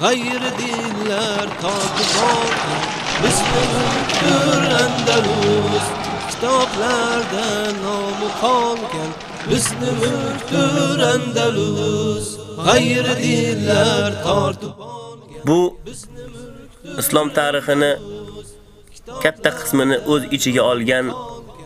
g'ayri dinlar totib olgan bizni mulkdir Andalus. Kitoblarda nomi qolgan. Bizni mulkdir Andalus? G'ayri dinlar tortib olgan. Bu islom tarixini katta qismini o'z ichiga olgan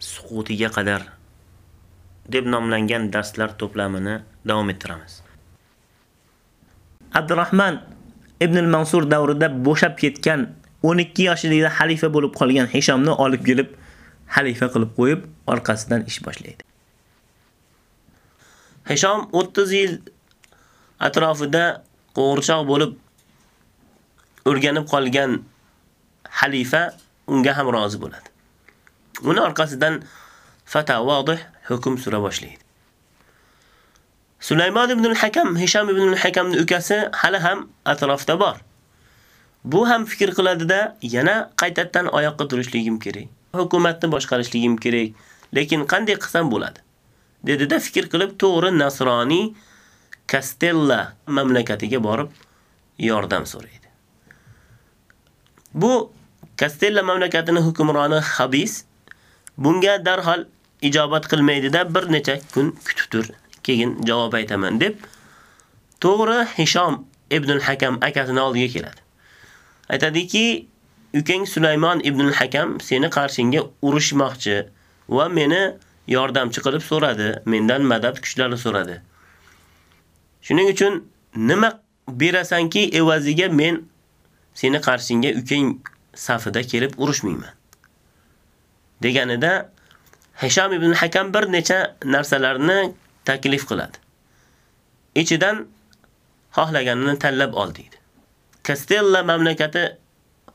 suqutiga qadar deb nomlangan darslar to'plamini davom ettiramiz. Abdurrahman ibn al-Mansur davrida bo'shab ketgan 12 yoshida xalifa bo'lib qolgan Hishomni olib kelib xalifa qilib qo'yib, orqasidan ish boshlaydi. Hishom 30 yil atrofida qo'g'irchoq bo'lib o'rganib qolgan xalifa unga ham rozi bo'ladi. Uni orqasidan fatavodih hukm sura boshlaydi. Sulaymon ibn al-Hakam Hisham ibn al-Hakamning ukasi hali ham atrofda bor. Bu ham fikr qiladida, yana qaytadan oyoqqa turishligim kerak. Hukumatni boshqarishligim kerak. Lekin qanday qilsam bo'ladi? Dedida fikr qilib, to'g'ri nasroniy Castella mamlakatiga borib yordam so'raydi. Bu Castella mamlakatining hukmroni Habis bunga darhol ijobat qilmaydida bir necha kun kutib tur, keyin javob aytaman deb to'g'ri Hisham ibn al-Hakam akasini oldiga keladi. Aytadiki, ukang Sulaymon ibn al-Hakam seni qarshingga urushmoqchi va meni yordamchi qilib so'radi, mendan madad kuchlari so'radi. Shuning uchun nima berasanki evaziga men seni qarshingga ukang safida kelib urushmayman. Deganida Hisham ibn Hakam bir necha narsalarni taklif qiladi. Ichidan xohlaganini tanlab ol deydi. Castella mamlakati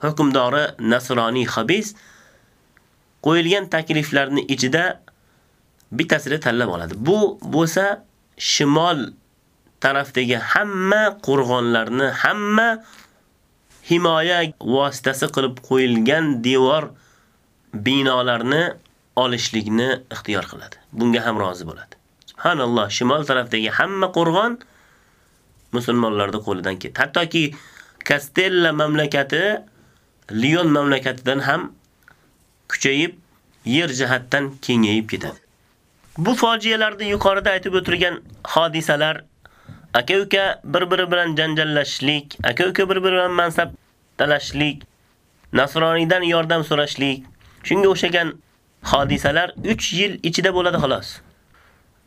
hukmdori nasroniy Xabis qo'yilgan takliflarning ichida bittasini tanlab oladi. Bu bo'lsa shimol tarafdagi hamma qo'rg'onlarni, hamma himoya vositasi qilib qo'yilgan devor binolarni olishlikni ixtiyor qiladi. Bunga ham rozi bo'ladi. Subhanalloh, shimol tarafdagi hamma qo'rg'on musulmonlarning qo'lidan ketdi. Hattoki Castella mamlakati Lyon mamlakatidan ham kuchayib, yer jihatdan kengayib ketadi. Bu fojialarda yuqorida aytib o'tirgan hodisalar aka-uka bir-biri bilan janjallashishlik, aka-uka bir-biri bilan mansab talashishlik, nasroniydan yordam so'rashlik, shunga o'xshagan hodisalar 3 yil ichida bo'ladi xolos.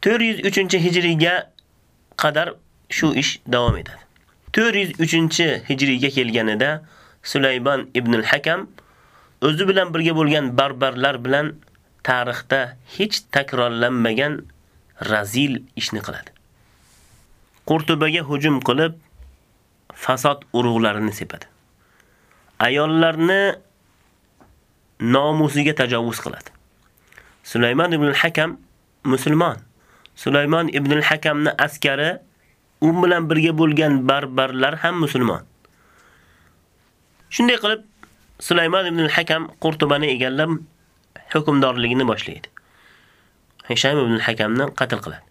403-hijriga qadar shu ish davom etadi. 403-hijriga kelganida Sulaymon ibn al-Hakam o'zi bilan birga bo'lgan barbarlar bilan tarixda hech takrorlanmagan razil ishni qiladi. Qurtubaga hujum qilib fasod urug'larini sepadi. Ayollarni nomusiga tajovuz qiladi. Sulaymon ibn al-Hakam musulmon. Sulaymon ibn al-Hakamni askari u bilan birga bo'lgan barbarlar ham musulmon. Shunday qilib Sulaymon ibn al-Hakam Qurtubani egallab hukmdorligini boshlaydi. Hisham ibn al-Hakamni qatl qiladi.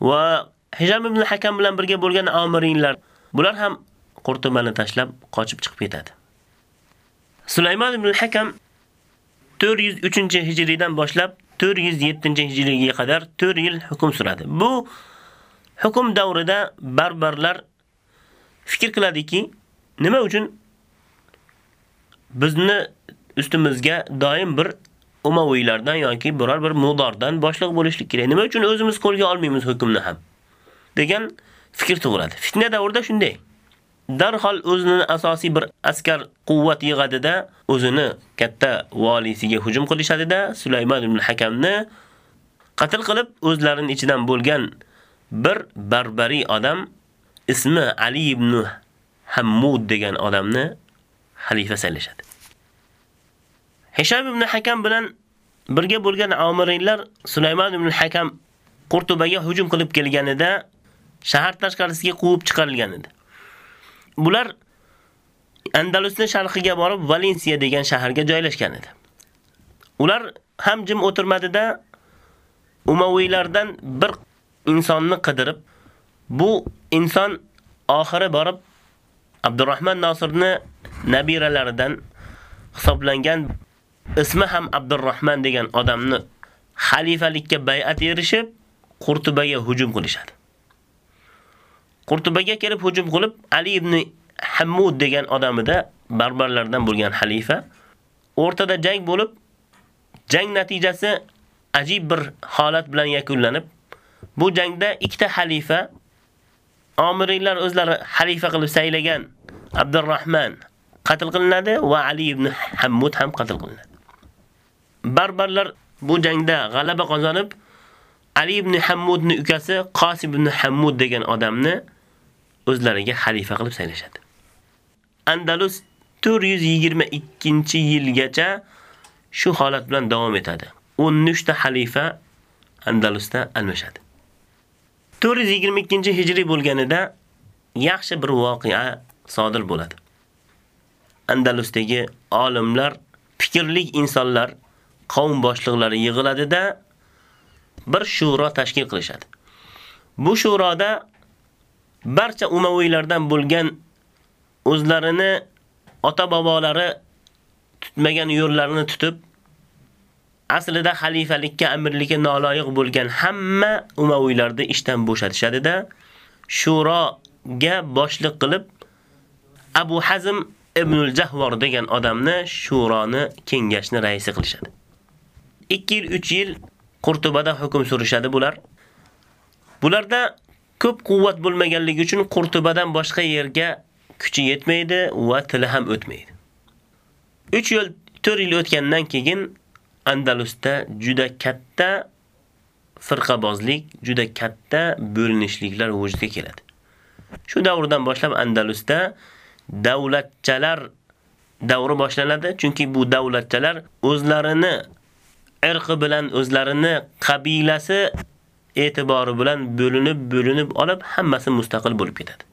Va Hisham ibn al-Hakam bilan birga bo'lgan amirinlar bular ham Qurtubani tashlab qochib chiqib ketadi. Sulaymon ibn al-Hakam 403-hijridan boshlab 407-hijriga qadar 4 yil hukm suradi. Bu hukm davrida barbarlar fikr qiladiki, nima uchun bizni ustimizga doim bir Umaviylardan yoki biror bir mudordan boshliq bo'lishlik kerak. Nima uchun o'zimiz qo'lga olmaymiz hukmni ham? degan fikr tug'iladi. Fitna davrida shunday. Darhol o'zining asosiy bir askar quvvat yig'adida o'zini katta valisiga hujum qilishadida Sulaymon ibn Hakamni qatl qilib o'zlarining ichidan bo'lgan bir barbariy odam ismi Ali ibn Hammud degan odamni xalifa saylashadi. Hisham ibn Hakam bilan birga bo'lgan amirlar Sulaymon ibn Hakam Qurtubaga hujum qilib kelganida shahar tashqarisiga quvib chiqarilgan edi. Bular Andalusning sharqiga borib Valensiya degan shaharga joylashgan edi. Ular ham jim o'tirmadida Umaviylardan bir insonni qidirib, bu inson oxiri borib Abdurrahman Nosirni nabiralaridan hisoblangan ismi ham Abdurrahman degan odamni xalifalikka bay'at erishib, Qurtubaga hujum qilishadi. Qurtubaga kelib hujum qilib, Ali ibn Hammud degan odamida barbarlardan bo'lgan xalifa o'rtada jang bo'lib, jang natijasi ajib bir holat bilan yakunlanib, bu jangda ikkita xalifa omiriylar o'zlari xalifa qilib saylagan Abdurrahman qatl qilinadi va Ali ibn Hammud ham qatl qilinadi. Barbarlar bu jangda g'alaba qozonib, Ali ibn Hammudning ukasi Qosim ibn Hammud degan odamni o'zlariga xalifa qilib saylashadi. Andalus 422-yilgacha shu holat bilan davom etadi. 13 ta xalifa Andalusda almashadi. 422-hijriy bo'lganida yaxshi bir voqea sodir bo'ladi. Andalusdagi olimlar, fikrli insonlar, qavm boshliqlari yig'iladida bir shuro tashkil qilishadi. Bu shuroda barcha Umaviylardan bo'lgan o'zlarini ota-bobolari tutmagan yo'llarini tutib, aslida xalifalikka, amirlikka noloyiq bo'lgan hamma Umaviylarni ishdan bo'shatishadi-da, shuroga boshliq qilib Abu Hazm ibnul Jahvor degan odamni shuroni kengashni raisi qilishadi. 2 yil, 3 yil Qurtubada hukm surishadi bular. Bularda ko'p quvvat bo'lmaganligi uchun Qurtubadan boshqa yerga kuchi yetmaydi va tili ham o'tmaydi. 3 yil, 4 yil o'tgandan keyin Andalusda juda katta firqabozlik, juda katta bo'linishliklar vujudga keladi. Shu davrdan boshlab Andalusda davlatchalar davri boshlanadi, chunki bu davlatchalar o'zlarini irqi bilan o'zlarini qabilasi e'tibori bilan bo'linib, bo'linib olib, hammasi mustaqil bo'lib ketadi.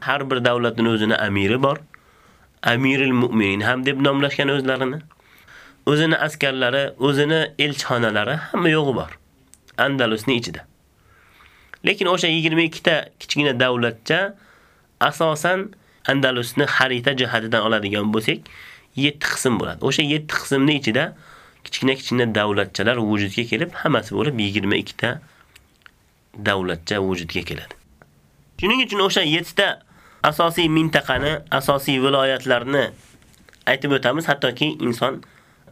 Har bir davlatning o'zini amiri bor. Amirul Mu'minin ham deb nomlashgan o'zlarini. O'zini askarlari, o'zini elchixonalari hamma yo'g'i bor. Andalusning ichida. Lekin o'sha 22 ta kichkina davlatcha asosan Andalusni xarita jihatidan oladigan bo'lsak, 7 qism bo'ladi. O'sha 7 qismning ichida kichkina-kichkina davlatchalar vujudga kelib, hammasi bo'lib 22 ta davlatcha vujudga keladi. Shuning uchun o'sha 7 ta asosiy mintaqani, asosiy viloyatlarni aytib o'tamiz, hattoki inson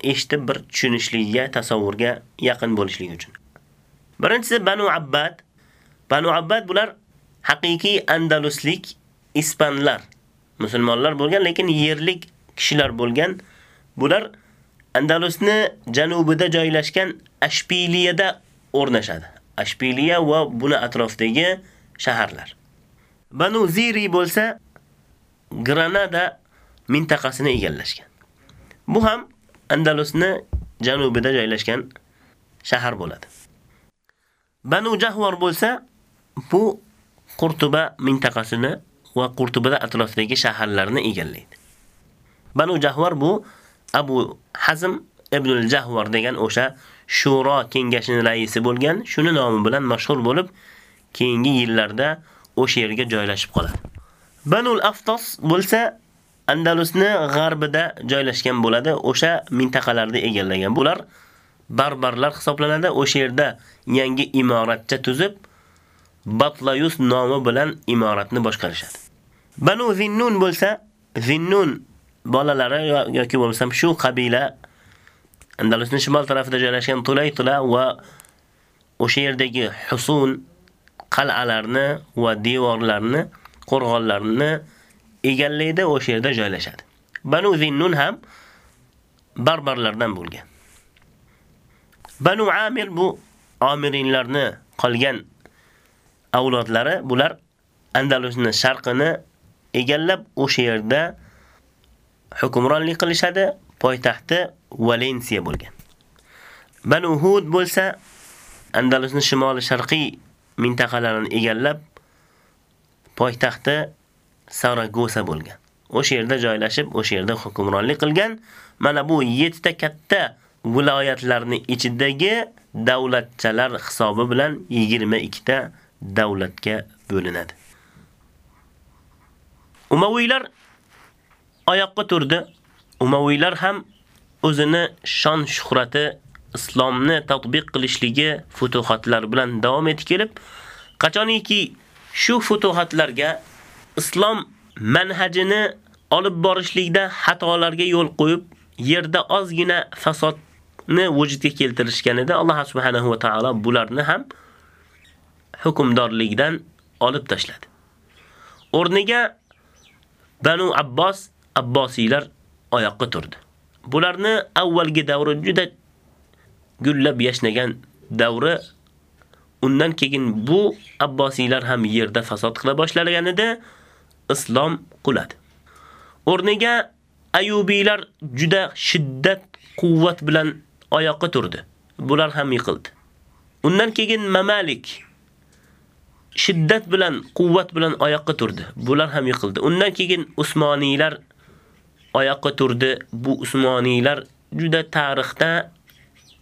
eshitib bir tushunishligiga, tasavvurga yaqin bo'lishligi uchun. Birinchisi Banu Abbad. Banu Abbad bular haqiqiy andaluslik ispanlar, musulmonlar bo'lgan, lekin yerlik kishilar bo'lgan. Bular Andalusni janubida joylashgan Ashpiliyada o'rnashadi. Ashpiliya va buni atrofidagi shaharlar. Banu Ziri bo'lsa Granada mintaqasini egallashgan. Bu ham Andalusni janubida joylashgan shahar bo'ladi. Banu Jahvor bo'lsa bu Qurtuba mintaqasini va Qurtubada atrofidagi shaharlarni egallaydi. Banu Jahvor bu Abu Hazm ibn al-Jahvor degan o'sha Shuro kengashining raisi bo'lgan, shuni nomi bilan mashhur bo'lib, keyingi yillarda o'sha yerga joylashib qoladi. Banul Aftos bo'lsa Andalusni g'arbida joylashgan bo'ladi, o'sha mintaqalarni egallagan. Bular barbarlar hisoblanadi. O'sha yerda yangi imoratcha tuzib, Batlayus nomi bilan imoratni boshqarishadi. Banu Zinnun bo'lsa, Zinnun bolalari yoki bo'lmasam shu qabila Andalusning shimol tarafida joylashgan Tulaytula va o'sha yerdagi husun qal'alarni va devorlarni, qo'rg'onlarni egallaydi, o'sha yerda joylashadi. Banu Zinnun ham barbarlardan bo'lgan. Banu Amir bu Amirinlarni qolgan avlodlari, bular Andalusni sharqini egallab o'sha yerda hukmronlik qilishadi. Poytaxti Valensiya bo'lgan. Banu Hud bo'lsa Andalusning shimoli sharqiy mintaqalarini egallab poytaxti Saragosa bo'lgan. O'sha yerda joylashib, o'sha yerda hukmronlik qilgan. Mana bu 7 ta katta viloyatlarning ichidagi davlatchalar hisobi bilan 22 ta davlatga bo'linadi. Umaviylar oyoqqa turdi. Umaviylar ham o'zini shon shuhrati islomni tatbiq qilishligi futuhatlar bilan davom etib kelib, qachoniki shu futuhatlarga islom manhajini olib borishlikda xatolarga yo'l qo'yib, yerda ozgina fasodni vujudga keltirishganida Alloh subhanahu va taolo bularni ham hukmdorlikdan olib tashladi. O'rniga Banu Abbos Abbosiylar oyoqqa turdi. Bularni avvalgi davri juda gullab yashnagan davri undan keyin bu Abbosiylar ham yerda fasod qila boshlaganida islom quladi. O'rniga Ayubiylar juda shiddat, quvvat bilan oyoqqa turdi. Bular ham yiqildi. Undan keyin Mamalik shiddat bilan, quvvat bilan oyoqqa turdi. Bular ham yiqildi. Undan keyin Usmoniylar oyoqqa turdi. Bu Usmoniylar juda tarixda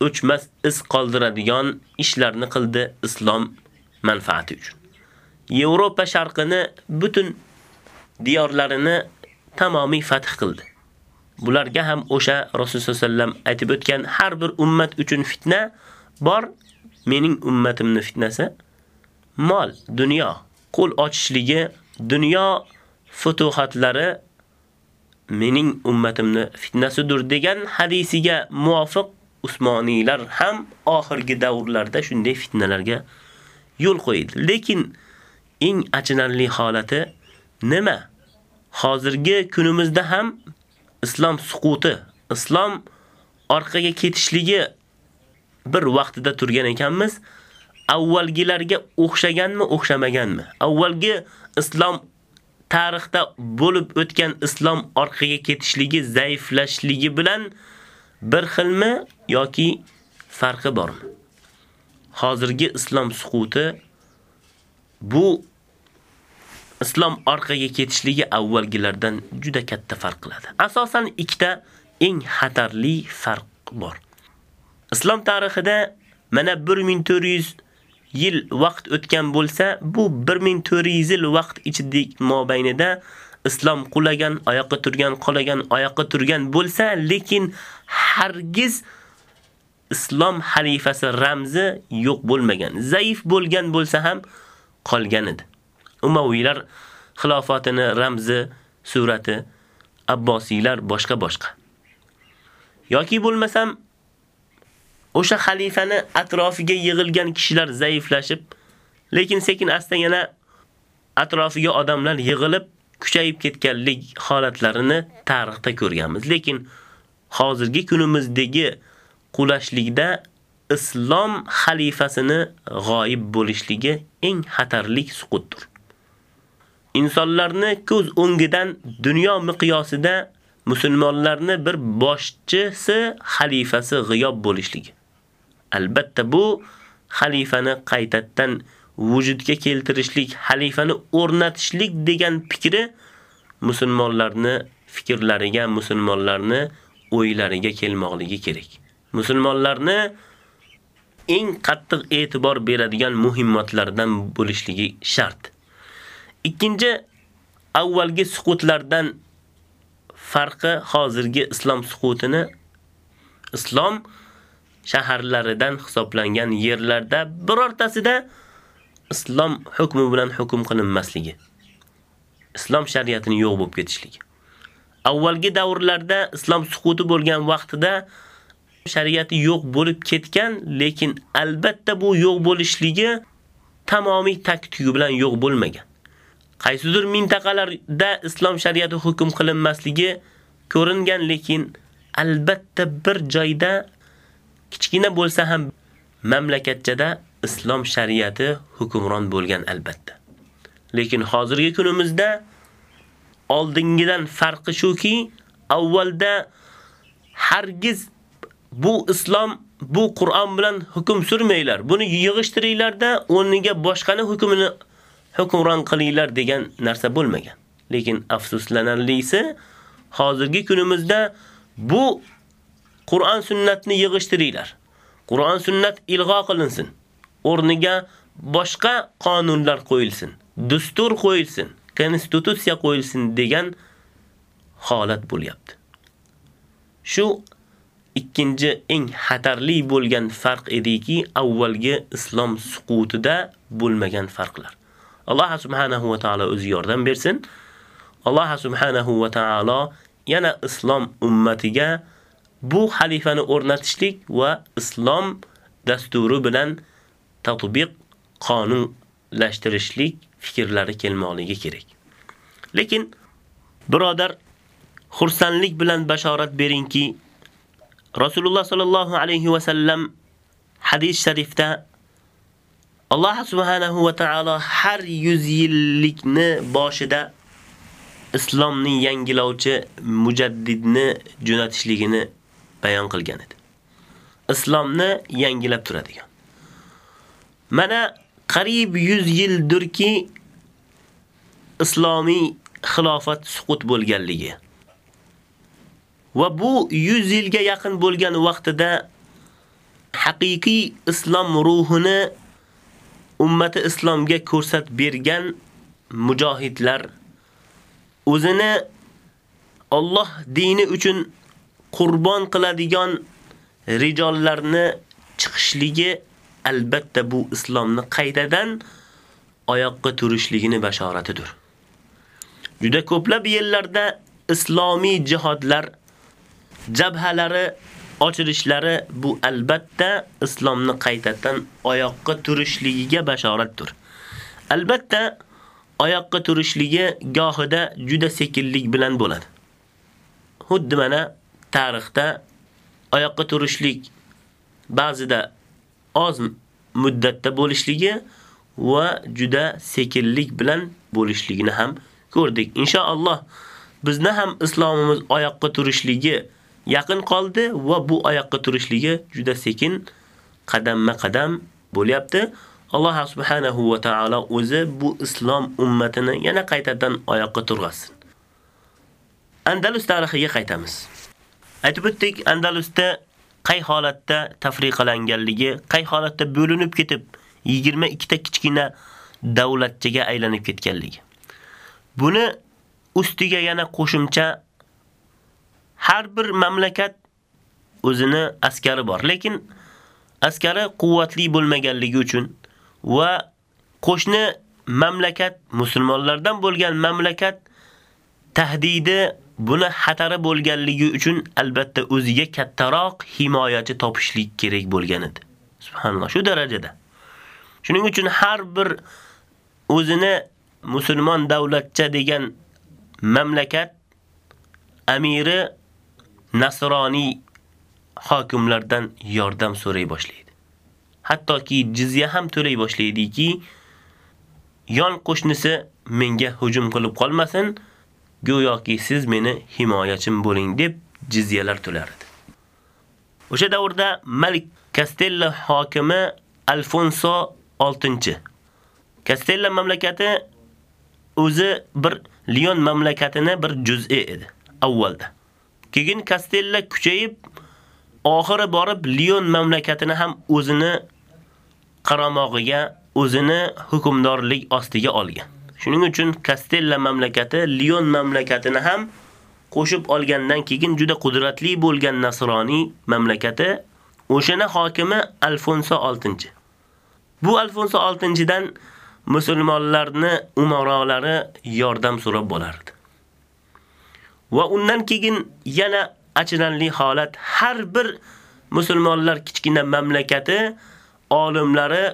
o'chmas iz qoldiradigan ishlarni qildi islom manfaati uchun. Yevropa sharqini butun diyorlarini tamomiy fath qildi. Bularga ham o'sha Rasululloh sallam aytib o'tgan har bir ummat uchun fitna bor. Mening ummatimning fitnasi mol, dunyo, qo'l ochishligi, dunyo futuhatlari mening ummatimni fitnasidir degan hadisiga muvofiq Usmoniylar ham oxirgi davrlarda shunday fitnalarga yo'l qo'ydi. Lekin eng achinarli holati nima? Hozirgi kunimizda ham islom suquti, islom orqaga ketishligi bir vaqtida turgan ekanmiz. Avvalgilarga o'xshaganmi, o'xshamaganmi? Avvalgi islom tarixda bo'lib o'tgan islom orqaga ketishligi, zaiflashligi bilan bir xilmi yoki farqi bormi? Hozirgi islom suquti bu islom orqaga ketishligi avvalgilardan juda katta farq qiladi. Asosan ikkita eng xatarli farq bor. Islom tarixida mana 1400 yil vaqt o'tgan bo'lsa, bu 1400 yil vaqt ichidagi mobaynida islom qulagan, oyoqqa turgan, qolagan, oyoqqa turgan bo'lsa, lekin hargiz islom xalifasi ramzi yo'q bo'lmagan. Zaif bo'lgan bo'lsa ham qolgan edi. Umaviylar xilofatini ramzi, surati, Abbosiylar boshqa-boshqa. Yoki bo'lmasam o'sha xalifani atrofiga yig'ilgan kishilar zaiflashib, lekin sekin asta yana atrofiga odamlar yig'ilib kuchayib ketganlik holatlarini tarixda ko'rganmiz. Lekin hozirgi kunimizdagi qulashlikda islom xalifasini g'oyib bo'lishligi eng xatarlik suqutdir. Insonlarni ko'z o'ngidan dunyo miqyosida musulmonlarni bir boshchisi xalifasi g'iyob bo'lishligi. Albatta bu xalifani qaytadan vujudga keltirishlik, xalifani o'rnatishlik degan fikri musulmonlarni fikrlariga, musulmonlarni o'ylariga kelmoqligi kerak. Musulmonlarni eng qattiq e'tibor beradigan muhimmatlardan bo'lishligi shart. Ikkinchi avvalgi suqutlardan farqi hozirgi islom suqutini islom shaharlaridan hisoblangan yerlarda birortasida islom hukmi bilan hukm qilinmasligi. Islom shariatini yo'q bo'lib ketishligi. avvalgi davrlarda islom suquti bo'lgan vaqtida shariati yo'q bo'lib ketgan, lekin albatta bu yo'q bo'lishligi tamomiy taktugi bilan yo'q bo'lmagan. Qaysidir mintaqalarda islom shariati hukm qilinmasligi ko'ringan, lekin albatta bir joyda kichkina bo'lsa ham mamlakatchada islom shariati hukmron bo'lgan albatta. Lekin hozirgi kunimizda oldingidan farqi shuki, avvalda hargiz bu islom bu Qur'on bilan hukm surmaylar. Buni yig'ishtiringlarda o'rniga boshqani hukmini hukmron qilinglar degan narsa bo'lmagan. Lekin afsuslanarlisi hozirgi kunimizda bu Qur'on sunnatni yig'ishtiringlar. Qur'on sunnat ilg'o qilinsin. O'rniga boshqa qonunlar qo'yilsin, dastur qo'yilsin, konstitutsiya qo'yilsin degan holat bo'lyapti. Shu ikkinchi eng xatarli bo'lgan farq ediki, avvalgi islom suqutida bo'lmagan farqlar. Alloh subhanahu va taolo o'zi yordam bersin. Alloh subhanahu va taolo yana islom ummatiga bu xalifani o'rnatishlik va islom dasturi bilan tatbiq qonunlashtirishlik fikrlari kelmoqligi kerak. Lekin birodar xursandlik bilan bashorat beringki, Rasululloh sallallohu alayhi va sallam hadis sharifda Alloh subhanahu va taolo har 100 yillikni boshida islomni yangilovchi mujaddidni jo'natishligini bayon qilgan edi. Islomni yangilab turadigan. Mana qariyb 100 yildirki islomiy xilofat suqut bo'lganligi. Va bu 100 yilga yaqin bo'lgan vaqtida haqiqiy islom ruhini ummati islomga ko'rsat bergan mujohidlar o'zini Alloh dini uchun qurbon qiladigan rijollarni chiqishligi albatta bu islomni qaytadan oyoqqa turishligini bashoratidir. Juda ko'plab yillarda islomiy jihodlar jabhalari ochilishlari bu albatta islomni qaytadan oyoqqa turishligiga bashoratdir. Albatta oyoqqa turishligi gohida juda sekinlik bilan bo'ladi. Xuddi mana tarixda oyoqqa turishlik ba'zida oz muddatda bo'lishligi va juda sekinlik bilan bo'lishligini ham ko'rdik. Inshaalloh bizni ham islomimiz oyoqqa turishligi yaqin qoldi va bu oyoqqa turishligi juda sekin qadamma-qadam bo'lyapti. Alloh subhanahu va taolo o'zi bu islom ummatini yana qaytadan oyoqqa turg'asin. Andalus tarixiga qaytamiz. Aytib o'tdik, Andalusda qay holatda tafriqalanganligi, qay holatda bo'linib ketib 22 ta kichkina davlatchaga aylanib ketganligi. Buni ustiga yana qo'shimcha har bir mamlakat o'zini askari bor, lekin askari quvvatli bo'lmaganligi uchun va qo'shni mamlakat musulmonlardan bo'lgan mamlakat tahdidi buni xatari bo'lganligi uchun albatta o'ziga kattaroq himoyachi topishlik kerak bo'lgan edi. Subhanalloh, shu darajada. Shuning uchun har bir o'zini musulmon davlatcha degan mamlakat amiri nasroniy hokimlardan yordam so'ray boshlaydi. Hattoki jizya ham to'lay boshlaydiki, yon qo'shnisi menga hujum qilib qolmasin, go'yoki siz meni himoyachim bo'ling deb jizyalar to'lar edi. O'sha davrda Malik Kastella hokimi Alfonso 6. Kastella mamlakati o'zi bir Lion mamlakatini bir juz'i edi avvalda. Keyin Kastella kuchayib oxiri borib Lion mamlakatini ham o'zini qaramog'iga, o'zini hukmdorlik ostiga olgan. Shuning uchun Kastella mamlakati Lion mamlakatini ham qo'shib olgandan keyin juda qudratli bo'lgan nasroniy mamlakati o'shana hokimi Alfonso 6. Bu Alfonso 6-dan musulmonlarni umarolari yordam so'rab bo'lardi. Va undan keyin yana achinarli holat har bir musulmonlar kichkina mamlakati olimlari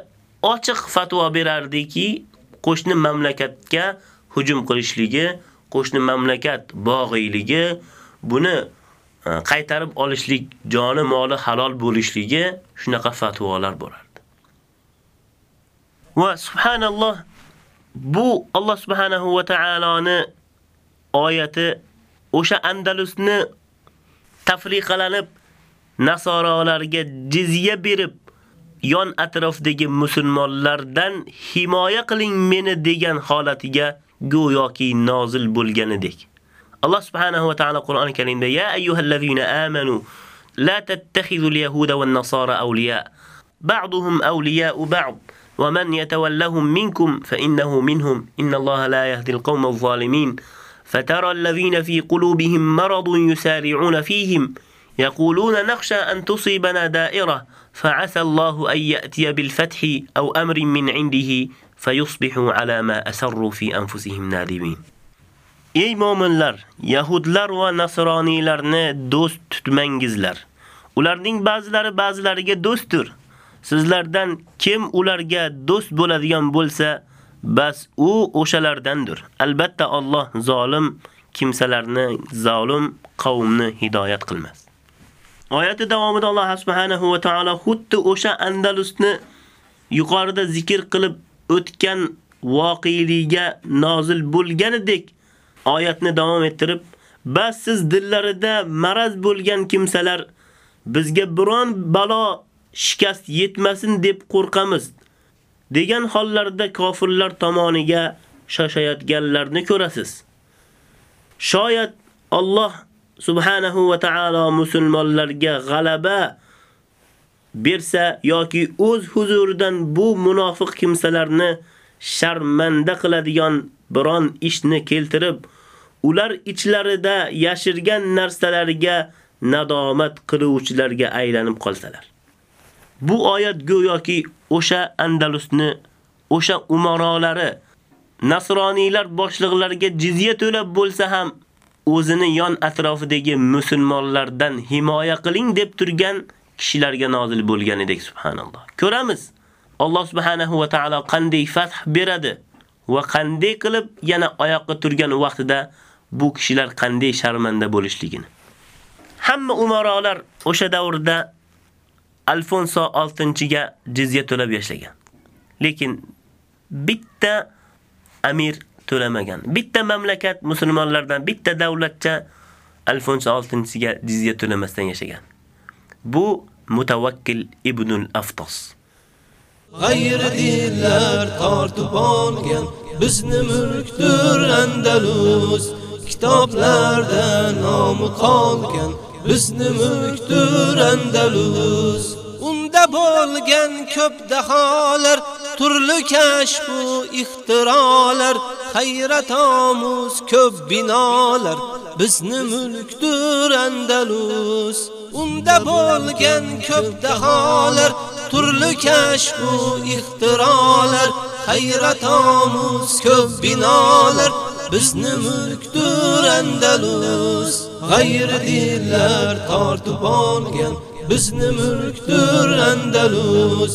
ochiq fatvo berardiki, qo'shni mamlakatga hujum qilishligi, qo'shni mamlakat bog'iyligi, buni e, qaytarib olishlik, joni moli halol bo'lishligi shunaqa fatvolar bo'lardi. Va subhanalloh bu Alloh subhanahu va taoloni oyati o'sha Andalusni tafriqalanib nasoralarga jizya berib yon atrofdagi musulmonlardan himoya qiling meni degan holatiga go'yoki nozil bo'lganidek. Alloh subhanahu va taolo Qur'oni Karimda ya ayyuhallazina amanu la tattakhidhul yahuda wan nasara awliya ba'duhum awliya'u ba'd wa man yatawallahum minkum fa innahu minhum inna Allaha la yahdi al-qawma adh-dhalimin فترى الذين في قلوبهم مرض يسارعون فيهم يقولون نخشى أن تصيبنا دائرة فعسى الله أن يأتي بالفتح أو أمر من عنده فيصبحوا على ما أسروا في أنفسهم نادمين Ey mu'minlar, yahudlar va nasroniylarni do'st tutmangizlar. Ularning ba'zilari ba'zilariga do'stdir. Sizlardan kim ularga do'st bo'ladigan bo'lsa, bas u o'shalardandir. Albatta Alloh zolim kimsalarni, zolim qavmni hidoyat qilmas. Oyati davomida Alloh subhanahu va taolo xuddi o'sha Andalusni yuqorida zikr qilib o'tgan voqealiga nozil bo'lganidek oyatni davom ettirib, bas siz dillarida maraz bo'lgan kimsalar bizga biron balo shikast yetmasin deb qo'rqamiz degan hollarda kofirlar tomoniga shoshayotganlarni ko'rasiz. Shoyat Alloh subhanahu va taolo musulmonlarga g'alaba bersa yoki o'z huzuridan bu munofiq kimsalarni sharmanda qiladigan biron ishni keltirib, ular ichlarida yashirgan narsalariga nadomat qiluvchilarga aylanib qolsalar. Bu oyat go'yoki o'sha Andalusni, o'sha umorolari, nasroniylar boshliqlariga jizya to'lab bo'lsa ham o'zini yon atrofidagi musulmonlardan himoya qiling deb turgan kishilarga nozil bo'lganidek subhanalloh. Ko'ramiz. Alloh subhanahu va taolo qanday fath beradi va qanday qilib yana oyoqqa turgan vaqtida bu kishilar qanday sharmanda bo'lishligini. Hamma umarolar o'sha davrda Alfonso 6-ga jizya to'lab yashlagan. Lekin bitta amir to'lamagan. Bitta mamlakat musulmonlardan bitta davlatcha Alfonso 6-ga jizya to'lamasdan yashagan. Bu Mutawakkil ibn al-Aftos. G'ayri dinlar tortib olgan bizni mulkdir Andalus. Kitoblarda nomi qolgan bizni mulkdir Andalus. Unda bo'lgan ko'p daholar, turli kashf u ixtirolar, hayrat omuz ko'p binolar bizni mulkdir Andalus. Unda bo'lgan ko'p daholar, turli kashf u ixtirolar, hayrat omuz ko'p binolar bizni mulkdir Andalus. G'ayri dinlar tortib olgan bizni mulkdir Andalus.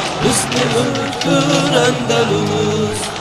Bizni mulkdir Andalus.